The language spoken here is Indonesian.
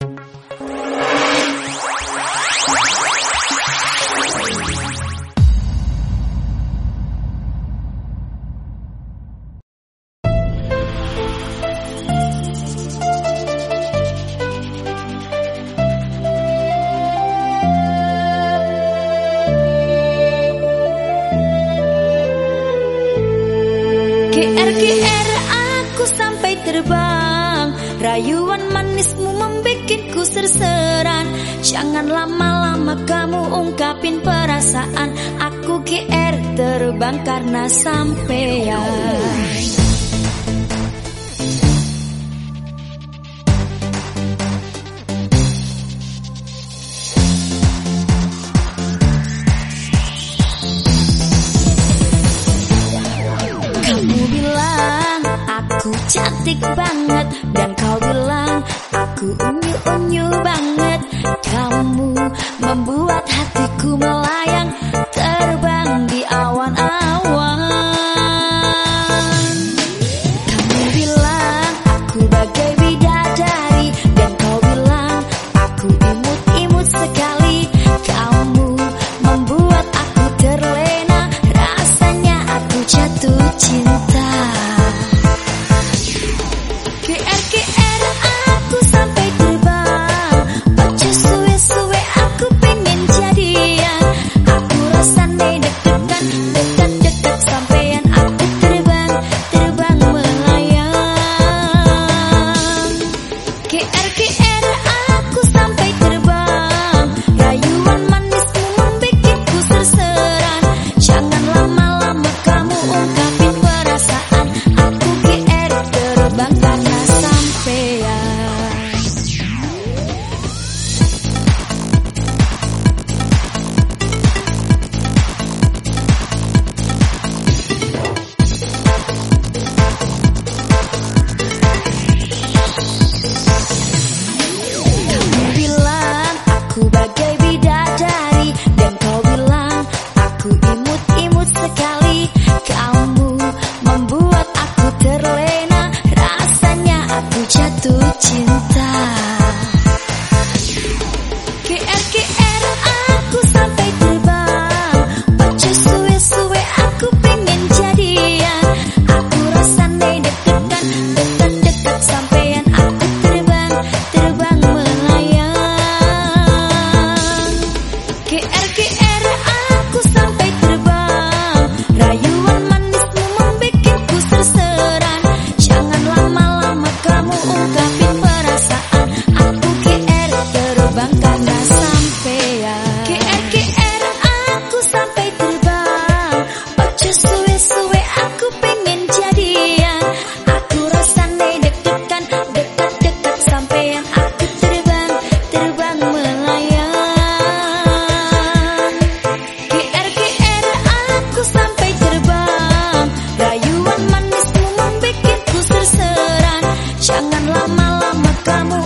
GR aku sampai terbang. Rayuan manismu membikinku serseran Jangan lama-lama kamu ungkapin perasaan. Aku GR terbang karena sampean cantik banget Dan kau bilang aku unyu-unyu banget. Kamu membuat hatiku melayang Jangan lama-lama kamu